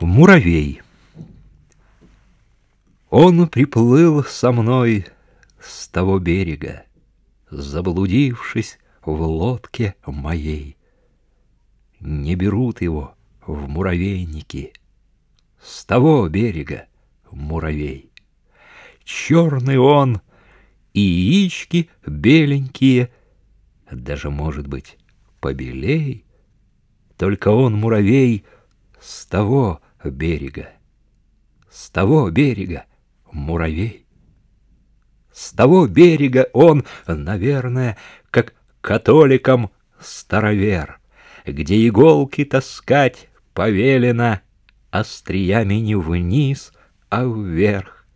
Муравей. Он приплыл со мной с того берега, Заблудившись в лодке моей. Не берут его в муравейники С того берега муравей. Черный он, и яички беленькие, Даже, может быть, побелей. Только он, муравей, с того берега, с того берега муравей. С того берега он, наверное, как католикам старовер, где иголки таскать повелено остриями не вниз, а вверх.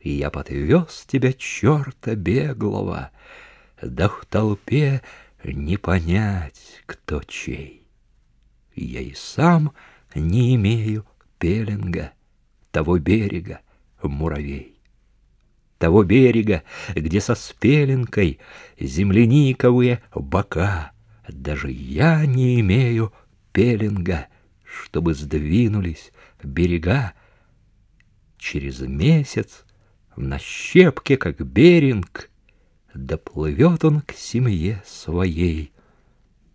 И я подвез тебя, черта беглого, да в толпе не понять, кто чей. Я и сам не имею пеленга того берега, муравей. Того берега, где со спеленкой земляниковые бока, даже я не имею пеленга, чтобы сдвинулись берега. Через месяц на щепке, как беринг, доплывет он к семье своей —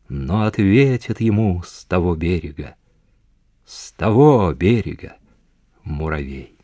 но ответит ему с того берега, с того берега муравей.